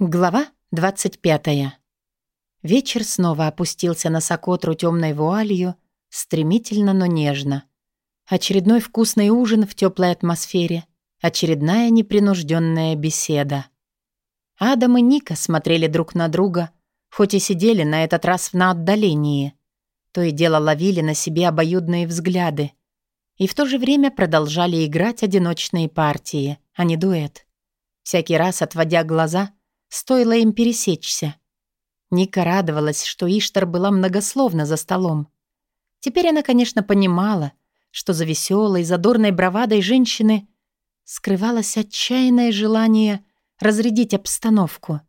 Глава 25. Вечер снова опустился на сокотру темной вуалью, стремительно, но нежно. Очередной вкусный ужин в теплой атмосфере, очередная непринужденная беседа. Адам и Ника смотрели друг на друга, хоть и сидели на этот раз на отдалении. То и дело ловили на себе обоюдные взгляды. И в то же время продолжали играть одиночные партии, а не дуэт. Всякий раз, отводя глаза — Стоило им пересечься. Ника радовалась, что Иштар была многословна за столом. Теперь она, конечно, понимала, что за веселой, задорной бравадой женщины скрывалось отчаянное желание разрядить обстановку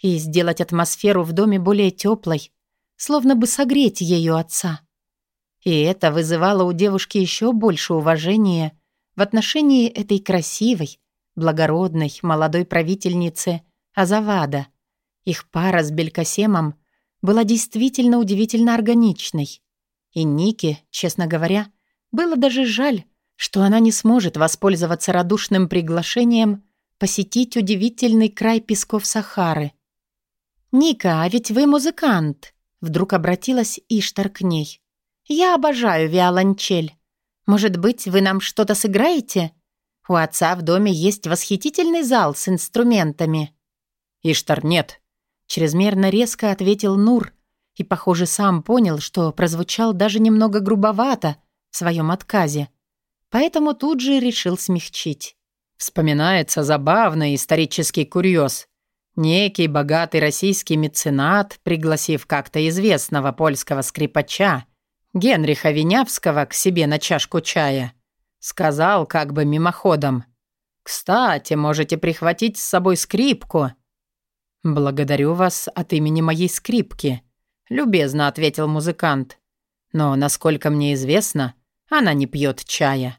и сделать атмосферу в доме более теплой, словно бы согреть ее отца. И это вызывало у девушки еще больше уважения в отношении этой красивой, благородной молодой правительницы Азавада. Их пара с Белькасемом была действительно удивительно органичной. И Нике, честно говоря, было даже жаль, что она не сможет воспользоваться радушным приглашением посетить удивительный край песков Сахары. «Ника, а ведь вы музыкант!» Вдруг обратилась Иштар к ней. «Я обожаю виолончель. Может быть, вы нам что-то сыграете? У отца в доме есть восхитительный зал с инструментами». «Иштар, нет!» Чрезмерно резко ответил Нур и, похоже, сам понял, что прозвучал даже немного грубовато в своем отказе. Поэтому тут же решил смягчить. Вспоминается забавный исторический курьез. Некий богатый российский меценат, пригласив как-то известного польского скрипача, Генриха Винявского, к себе на чашку чая, сказал как бы мимоходом. «Кстати, можете прихватить с собой скрипку. «Благодарю вас от имени моей скрипки», — любезно ответил музыкант. «Но, насколько мне известно, она не пьет чая».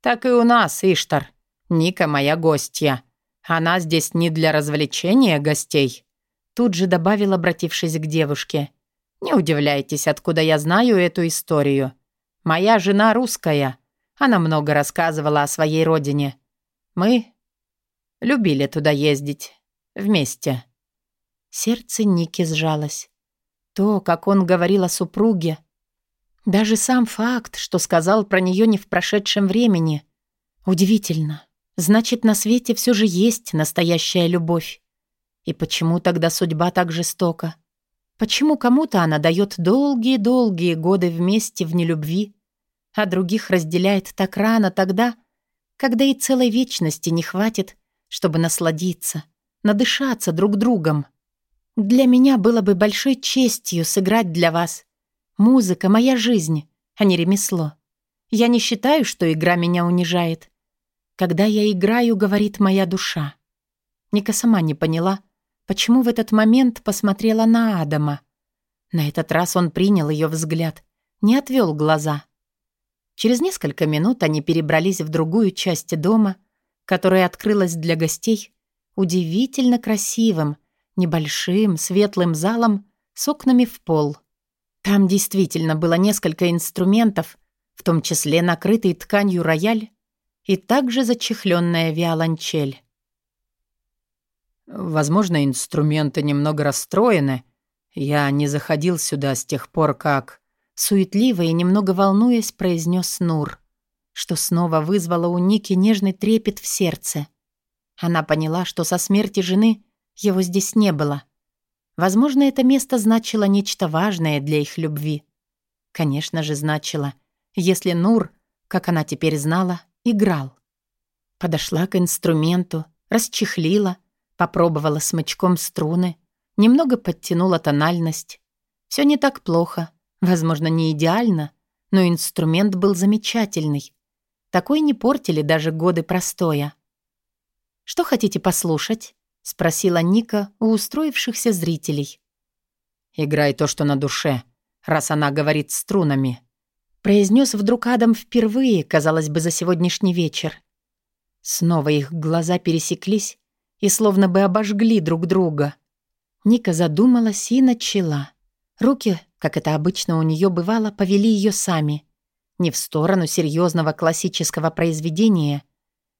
«Так и у нас, Иштар. Ника моя гостья. Она здесь не для развлечения гостей». Тут же добавил, обратившись к девушке. «Не удивляйтесь, откуда я знаю эту историю. Моя жена русская. Она много рассказывала о своей родине. Мы любили туда ездить. Вместе». Сердце Ники сжалось. То, как он говорил о супруге, даже сам факт, что сказал про нее не в прошедшем времени. Удивительно. Значит, на свете все же есть настоящая любовь. И почему тогда судьба так жестока? Почему кому-то она дает долгие-долгие годы вместе в нелюбви, а других разделяет так рано тогда, когда и целой вечности не хватит, чтобы насладиться, надышаться друг другом? Для меня было бы большой честью сыграть для вас. Музыка — моя жизнь, а не ремесло. Я не считаю, что игра меня унижает. Когда я играю, говорит моя душа. Ника сама не поняла, почему в этот момент посмотрела на Адама. На этот раз он принял ее взгляд, не отвел глаза. Через несколько минут они перебрались в другую часть дома, которая открылась для гостей удивительно красивым, небольшим светлым залом с окнами в пол. Там действительно было несколько инструментов, в том числе накрытый тканью рояль и также зачехленная виолончель. «Возможно, инструменты немного расстроены. Я не заходил сюда с тех пор, как...» Суетливо и немного волнуясь, произнес Нур, что снова вызвало у Ники нежный трепет в сердце. Она поняла, что со смерти жены его здесь не было. Возможно, это место значило нечто важное для их любви. Конечно же, значило, если Нур, как она теперь знала, играл. Подошла к инструменту, расчехлила, попробовала смычком струны, немного подтянула тональность. Все не так плохо, возможно, не идеально, но инструмент был замечательный. Такой не портили даже годы простоя. «Что хотите послушать?» — спросила Ника у устроившихся зрителей. «Играй то, что на душе, раз она говорит струнами», — произнес вдруг Адам впервые, казалось бы, за сегодняшний вечер. Снова их глаза пересеклись и словно бы обожгли друг друга. Ника задумалась и начала. Руки, как это обычно у нее бывало, повели ее сами. Не в сторону серьезного классического произведения,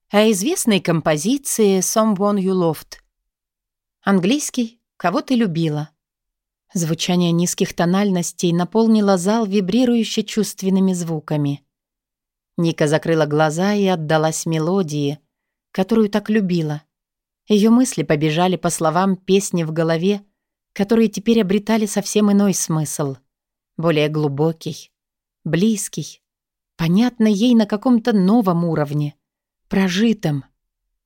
а известной композиции «Someone You Loved», Английский «Кого ты любила?» Звучание низких тональностей наполнило зал вибрирующе чувственными звуками. Ника закрыла глаза и отдалась мелодии, которую так любила. Ее мысли побежали по словам песни в голове, которые теперь обретали совсем иной смысл. Более глубокий, близкий, понятный ей на каком-то новом уровне, прожитом.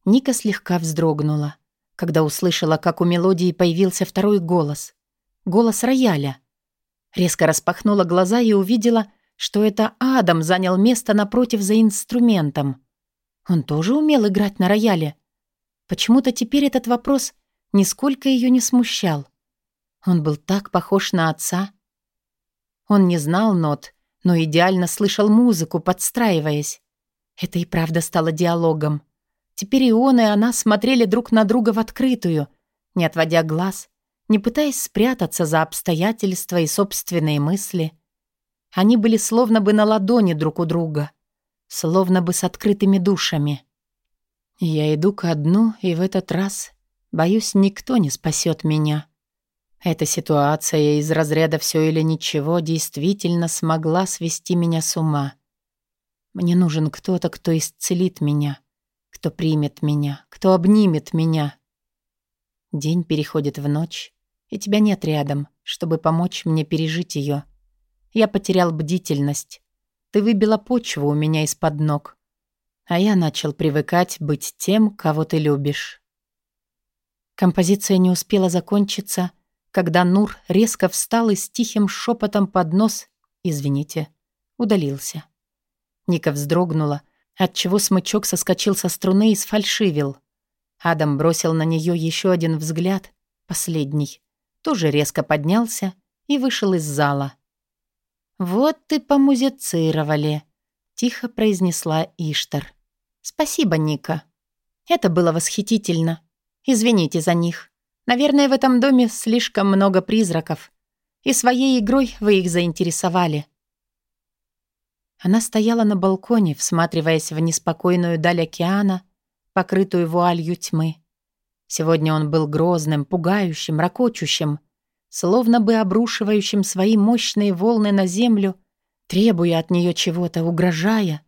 Ника слегка вздрогнула, когда услышала, как у мелодии появился второй голос. Голос рояля. Резко распахнула глаза и увидела, что это Адам занял место напротив за инструментом. Он тоже умел играть на рояле. Почему-то теперь этот вопрос нисколько ее не смущал. Он был так похож на отца. Он не знал нот, но идеально слышал музыку, подстраиваясь. Это и правда стало диалогом. Теперь и он, и она смотрели друг на друга в открытую, не отводя глаз, не пытаясь спрятаться за обстоятельства и собственные мысли. Они были словно бы на ладони друг у друга, словно бы с открытыми душами. Я иду ко дну, и в этот раз, боюсь, никто не спасет меня. Эта ситуация из разряда «все или ничего» действительно смогла свести меня с ума. Мне нужен кто-то, кто исцелит меня, кто примет меня, кто обнимет меня. День переходит в ночь, и тебя нет рядом, чтобы помочь мне пережить ее. Я потерял бдительность. Ты выбила почву у меня из-под ног. А я начал привыкать быть тем, кого ты любишь. Композиция не успела закончиться, когда Нур резко встал и с тихим шепотом под нос «Извините», удалился. Ника вздрогнула, отчего смычок соскочил со струны и сфальшивил. Адам бросил на нее еще один взгляд, последний, тоже резко поднялся и вышел из зала. «Вот ты помузицировали», — тихо произнесла Иштар. «Спасибо, Ника. Это было восхитительно. Извините за них. Наверное, в этом доме слишком много призраков. И своей игрой вы их заинтересовали». Она стояла на балконе, всматриваясь в неспокойную даль океана, покрытую вуалью тьмы. Сегодня он был грозным, пугающим, ракочущим, словно бы обрушивающим свои мощные волны на землю, требуя от нее чего-то, угрожая.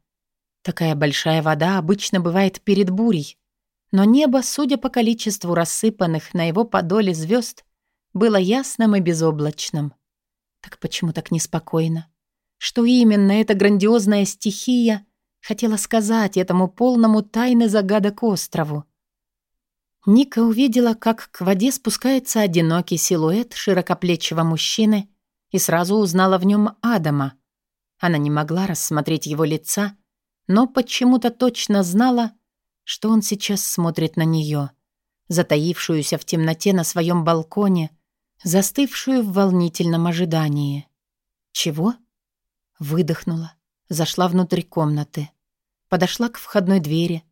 Такая большая вода обычно бывает перед бурей, но небо, судя по количеству рассыпанных на его подоле звезд, было ясным и безоблачным. Так почему так неспокойно? Что именно эта грандиозная стихия хотела сказать этому полному тайны загадок острову? Ника увидела, как к воде спускается одинокий силуэт широкоплечего мужчины и сразу узнала в нем Адама. Она не могла рассмотреть его лица, но почему-то точно знала, что он сейчас смотрит на нее, затаившуюся в темноте на своем балконе, застывшую в волнительном ожидании. Чего? Выдохнула, зашла внутрь комнаты, подошла к входной двери,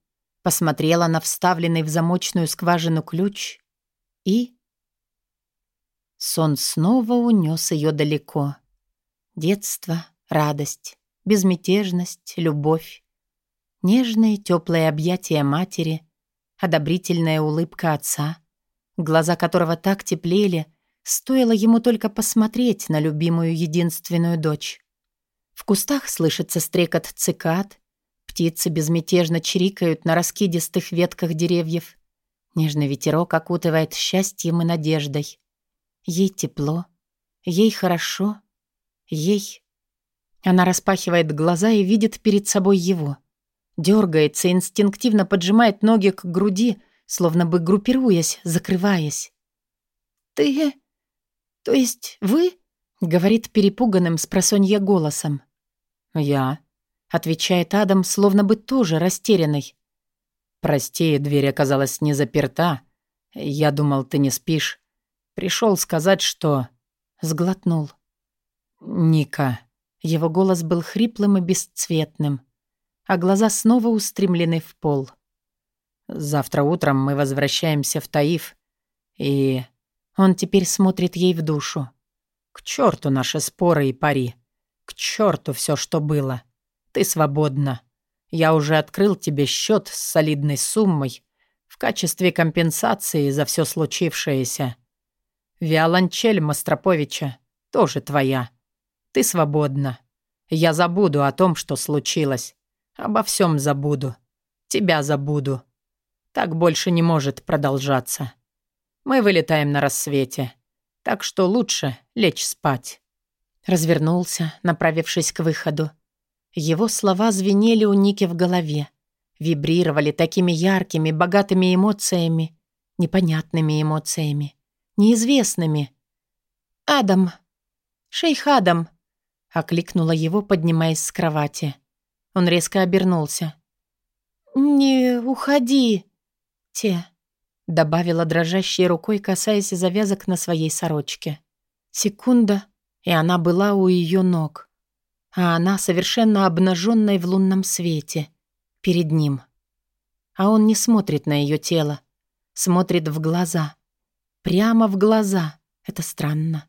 посмотрела на вставленный в замочную скважину ключ и... Сон снова унес ее далеко. Детство, радость, безмятежность, любовь, нежные теплые объятия матери, одобрительная улыбка отца, глаза которого так теплели, стоило ему только посмотреть на любимую единственную дочь. В кустах слышится стрекот цикад, птицы безмятежно чирикают на раскидистых ветках деревьев. Нежный ветерок окутывает счастьем и надеждой. Ей тепло, ей хорошо, ей... Она распахивает глаза и видит перед собой его. Дергается, инстинктивно поджимает ноги к груди, словно бы группируясь, закрываясь. «Ты... то есть вы?» Говорит перепуганным с просонья голосом. «Я», — отвечает Адам, словно бы тоже растерянный. «Прости, дверь оказалась не заперта. Я думал, ты не спишь. Пришел сказать, что...» Сглотнул. «Ника». Его голос был хриплым и бесцветным, а глаза снова устремлены в пол. «Завтра утром мы возвращаемся в Таиф, и...» Он теперь смотрит ей в душу. К черту наши споры и пари. К черту все, что было. Ты свободна. Я уже открыл тебе счет с солидной суммой, В качестве компенсации за все случившееся. Виолончель Мастроповича тоже твоя. Ты свободна. Я забуду о том, что случилось. Обо всем забуду. Тебя забуду. Так больше не может продолжаться. Мы вылетаем на рассвете. Так что лучше лечь спать. Развернулся, направившись к выходу. Его слова звенели у Ники в голове. Вибрировали такими яркими, богатыми эмоциями, непонятными эмоциями, неизвестными. «Адам! Шейх Адам!» — окликнула его, поднимаясь с кровати. Он резко обернулся. «Не уходи!» «Те!» — добавила дрожащей рукой, касаясь завязок на своей сорочке. Секунда, и она была у ее ног. А она совершенно обнаженной в лунном свете. Перед ним. А он не смотрит на ее тело. Смотрит в глаза. Прямо в глаза. Это странно.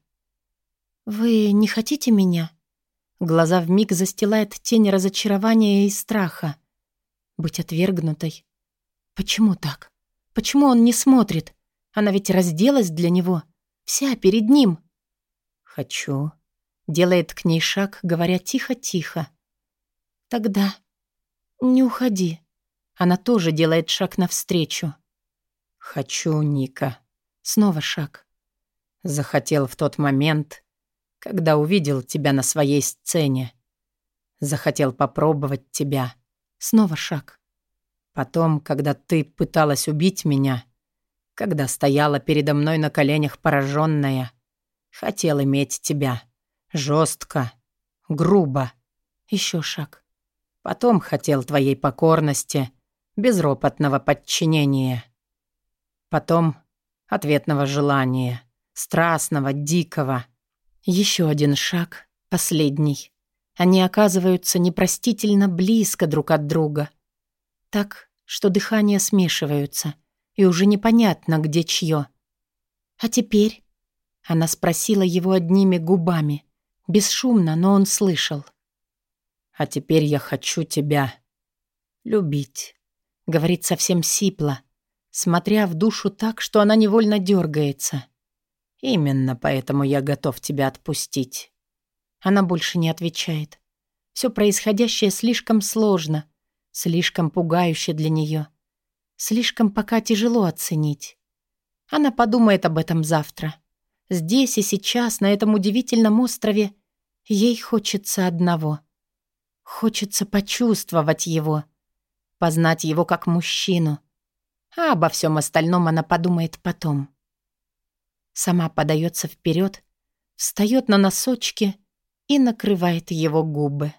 «Вы не хотите меня?» Глаза вмиг застилает тень разочарования и страха. Быть отвергнутой. Почему так? Почему он не смотрит? Она ведь разделась для него. Вся перед ним. «Хочу». Делает к ней шаг, говоря тихо-тихо. «Тогда не уходи». Она тоже делает шаг навстречу. «Хочу, Ника». Снова шаг. Захотел в тот момент, когда увидел тебя на своей сцене. Захотел попробовать тебя. Снова шаг. Потом, когда ты пыталась убить меня, когда стояла передо мной на коленях пораженная, Хотел иметь тебя. жестко, грубо. Еще шаг. Потом хотел твоей покорности, безропотного подчинения. Потом ответного желания, страстного, дикого. Еще один шаг, последний. Они оказываются непростительно близко друг от друга. Так, что дыхания смешиваются, и уже непонятно, где чье. А теперь она спросила его одними губами. Бесшумно, но он слышал. «А теперь я хочу тебя любить», — говорит совсем сипло, смотря в душу так, что она невольно дергается. «Именно поэтому я готов тебя отпустить». Она больше не отвечает. Все происходящее слишком сложно, слишком пугающе для нее. Слишком пока тяжело оценить. Она подумает об этом завтра. Здесь и сейчас, на этом удивительном острове, ей хочется одного. Хочется почувствовать его, познать его как мужчину. А обо всем остальном она подумает потом. Сама подается вперед, встает на носочки и накрывает его губы.